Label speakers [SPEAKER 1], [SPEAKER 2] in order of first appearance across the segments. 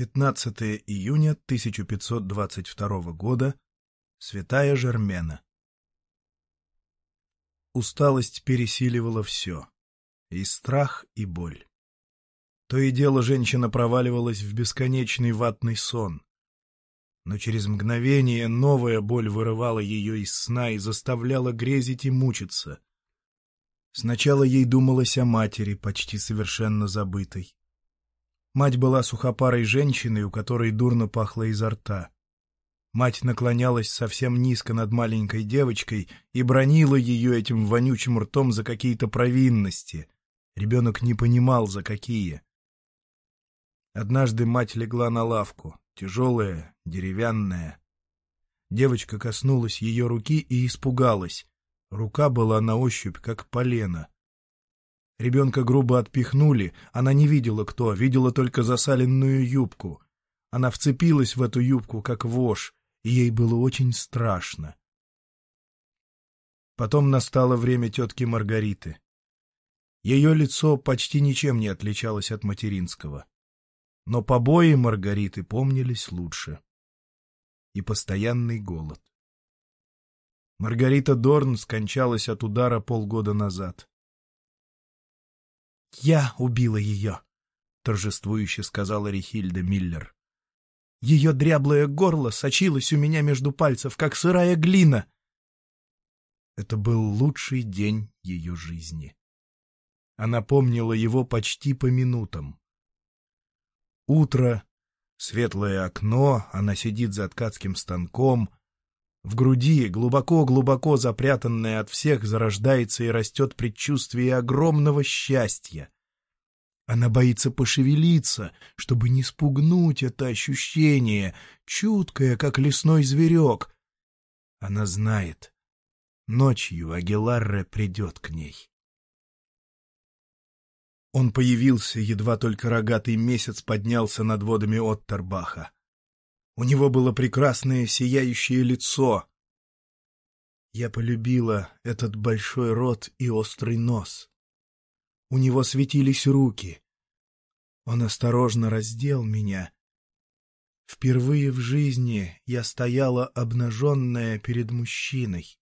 [SPEAKER 1] 15 июня 1522 года. Святая Жермена. Усталость пересиливала все. И страх, и боль. То и дело женщина проваливалась в бесконечный ватный сон. Но через мгновение новая боль вырывала ее из сна и заставляла грезить и мучиться. Сначала ей думалось о матери, почти совершенно забытой. Мать была сухопарой женщиной, у которой дурно пахло изо рта. Мать наклонялась совсем низко над маленькой девочкой и бронила ее этим вонючим ртом за какие-то провинности. Ребенок не понимал, за какие. Однажды мать легла на лавку, тяжелая, деревянная. Девочка коснулась ее руки и испугалась. Рука была на ощупь, как полено. Ребенка грубо отпихнули, она не видела кто, видела только засаленную юбку. Она вцепилась в эту юбку, как вошь, и ей было очень страшно. Потом настало время тетки Маргариты. Ее лицо почти ничем не отличалось от материнского. Но побои Маргариты помнились лучше. И постоянный голод. Маргарита Дорн скончалась от удара полгода назад. «Я убила ее», — торжествующе сказала Рихильда Миллер. «Ее дряблое горло сочилось у меня между пальцев, как сырая глина». Это был лучший день ее жизни. Она помнила его почти по минутам. Утро, светлое окно, она сидит за ткацким станком — в груди, глубоко-глубоко запрятанное от всех, зарождается и растет предчувствие огромного счастья. Она боится пошевелиться, чтобы не спугнуть это ощущение, чуткое, как лесной зверек. Она знает. Ночью Агиларре придет к ней. Он появился, едва только рогатый месяц поднялся над водами Оттербаха. У него было прекрасное сияющее лицо. Я полюбила этот большой рот и острый нос. У него светились руки. Он осторожно раздел меня. Впервые в жизни я стояла обнаженная перед мужчиной.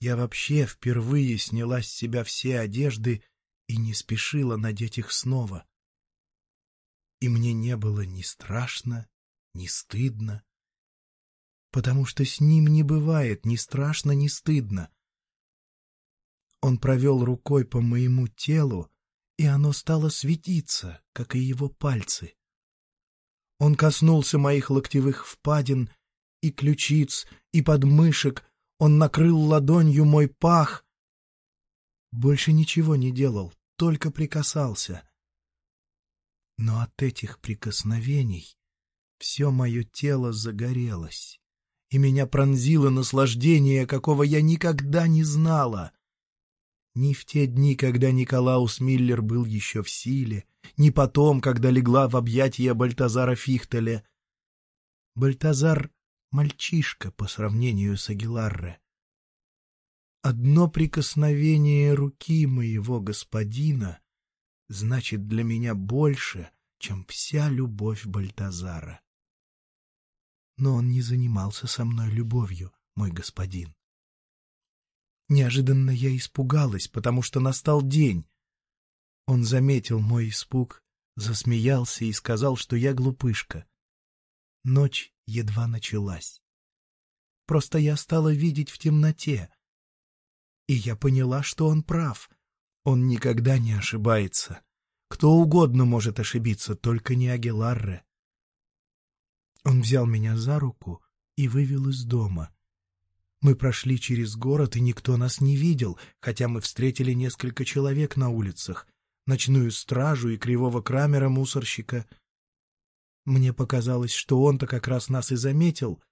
[SPEAKER 1] Я вообще впервые сняла с себя все одежды и не спешила надеть их снова. И мне не было ни страшно, не стыдно. Потому что с ним не бывает ни страшно, ни стыдно. Он провел рукой по моему телу, и оно стало светиться, как и его пальцы. Он коснулся моих локтевых впадин и ключиц, и подмышек, он накрыл ладонью мой пах. Больше ничего не делал, только прикасался. Но от этих прикосновений все мое тело загорелось, и меня пронзило наслаждение, какого я никогда не знала. Ни в те дни, когда Николаус Миллер был еще в силе, ни потом, когда легла в объятия Бальтазара Фихтеля. Бальтазар — мальчишка по сравнению с Агиларре. Одно прикосновение руки моего господина значит для меня больше, чем вся любовь Бальтазара но он не занимался со мной любовью, мой господин. Неожиданно я испугалась, потому что настал день. Он заметил мой испуг, засмеялся и сказал, что я глупышка. Ночь едва началась. Просто я стала видеть в темноте. И я поняла, что он прав. Он никогда не ошибается. Кто угодно может ошибиться, только не Агиларре. Он взял меня за руку и вывел из дома. Мы прошли через город, и никто нас не видел, хотя мы встретили несколько человек на улицах, ночную стражу и кривого крамера-мусорщика. Мне показалось, что он-то как раз нас и заметил,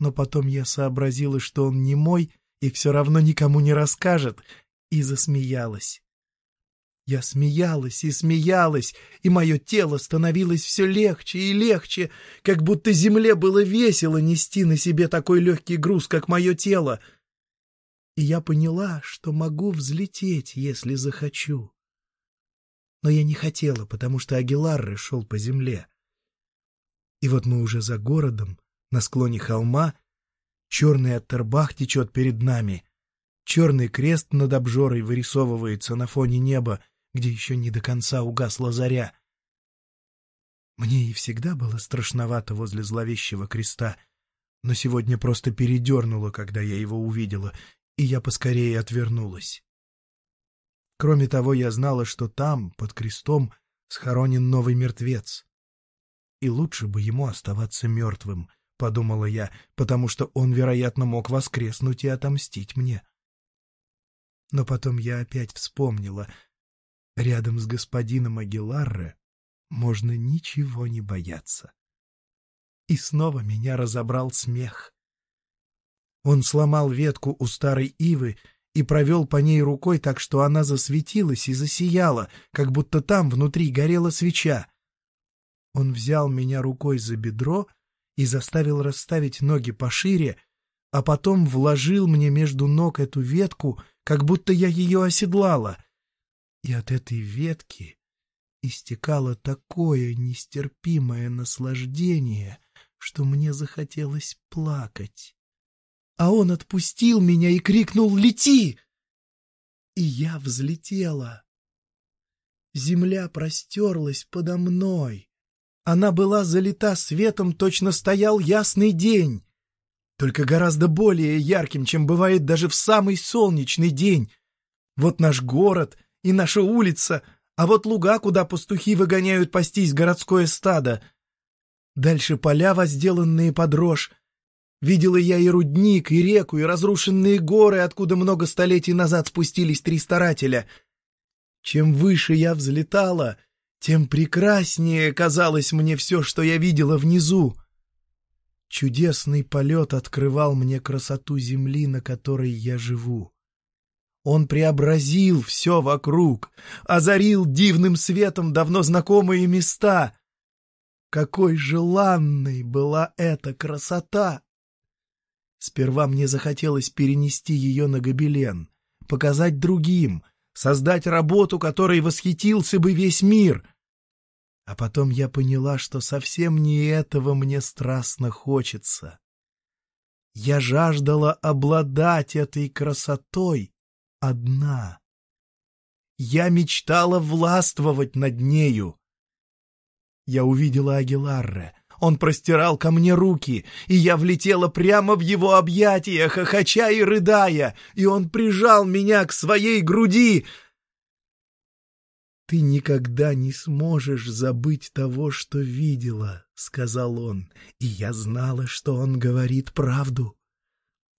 [SPEAKER 1] но потом я сообразила, что он не мой и все равно никому не расскажет, и засмеялась. Я смеялась и смеялась, и мое тело становилось все легче и легче, как будто земле было весело нести на себе такой легкий груз, как мое тело. И я поняла, что могу взлететь, если захочу. Но я не хотела, потому что Агиларре шел по земле. И вот мы уже за городом, на склоне холма, черный Аттербах течет перед нами, черный крест над обжорой вырисовывается на фоне неба, где еще не до конца угасла заря. Мне и всегда было страшновато возле зловещего креста, но сегодня просто передернуло, когда я его увидела, и я поскорее отвернулась. Кроме того, я знала, что там, под крестом, схоронен новый мертвец. И лучше бы ему оставаться мертвым, — подумала я, потому что он, вероятно, мог воскреснуть и отомстить мне. Но потом я опять вспомнила. Рядом с господином Агиларре можно ничего не бояться. И снова меня разобрал смех. Он сломал ветку у старой ивы и провел по ней рукой так, что она засветилась и засияла, как будто там внутри горела свеча. Он взял меня рукой за бедро и заставил расставить ноги пошире, а потом вложил мне между ног эту ветку, как будто я ее оседлала. И от этой ветки истекало такое нестерпимое наслаждение, что мне захотелось плакать. А он отпустил меня и крикнул «Лети!» И я взлетела. Земля простерлась подо мной. Она была залита светом, точно стоял ясный день, только гораздо более ярким, чем бывает даже в самый солнечный день. Вот наш город и наша улица — а вот луга, куда пастухи выгоняют пастись городское стадо. Дальше поля, возделанные под рожь. Видела я и рудник, и реку, и разрушенные горы, откуда много столетий назад спустились три старателя. Чем выше я взлетала, тем прекраснее казалось мне все, что я видела внизу. Чудесный полет открывал мне красоту земли, на которой я живу. Он преобразил все вокруг, озарил дивным светом давно знакомые места. Какой желанной была эта красота! Сперва мне захотелось перенести ее на гобелен, показать другим, создать работу, которой восхитился бы весь мир. А потом я поняла, что совсем не этого мне страстно хочется. Я жаждала обладать этой красотой одна. Я мечтала властвовать над нею. Я увидела Агиларре. Он простирал ко мне руки, и я влетела прямо в его объятия, хохоча и рыдая, и он прижал меня к своей груди. «Ты никогда не сможешь забыть того, что видела», — сказал он, и я знала, что он говорит правду.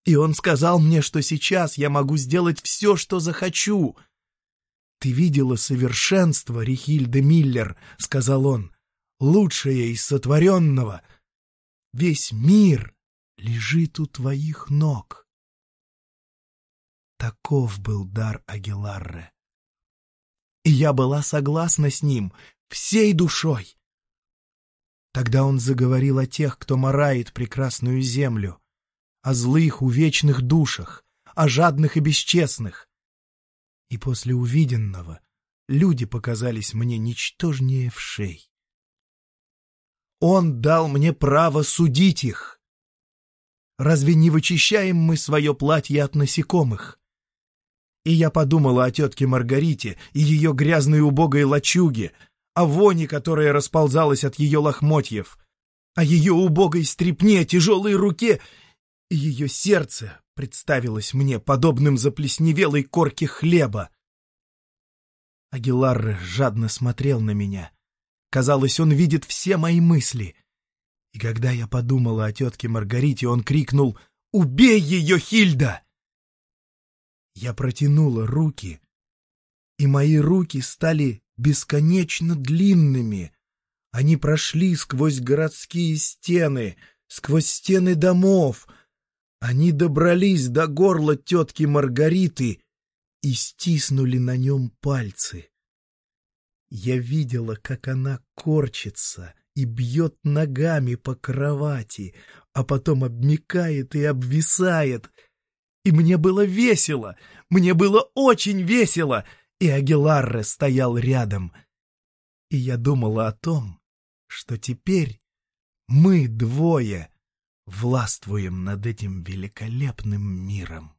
[SPEAKER 1] И он сказал мне, что сейчас я могу сделать все, что захочу. «Ты видела совершенство, Рихильда Миллер», — сказал он, — «лучшее из сотворенного. Весь мир лежит у твоих ног». Таков был дар Агиларре. И я была согласна с ним всей душой. Тогда он заговорил о тех, кто марает прекрасную землю, о злых, увечных душах, о жадных и бесчестных. И после увиденного люди показались мне ничтожнее вшей. Он дал мне право судить их. Разве не вычищаем мы свое платье от насекомых? И я подумала о тетке Маргарите и ее грязной убогой лачуге, о воне, которая расползалась от ее лохмотьев, о ее убогой стрепне, тяжелой руке ее сердце представилось мне подобным заплесневелой корке хлеба. Агилар жадно смотрел на меня. Казалось, он видит все мои мысли. И когда я подумала о тетке Маргарите, он крикнул «Убей ее, Хильда!» Я протянула руки, и мои руки стали бесконечно длинными. Они прошли сквозь городские стены, сквозь стены домов — они добрались до горла тетки Маргариты и стиснули на нем пальцы. Я видела, как она корчится и бьет ногами по кровати, а потом обмикает и обвисает. И мне было весело, мне было очень весело, и Агиларре стоял рядом — И я думала о том, что теперь мы двое властвуем над этим великолепным миром.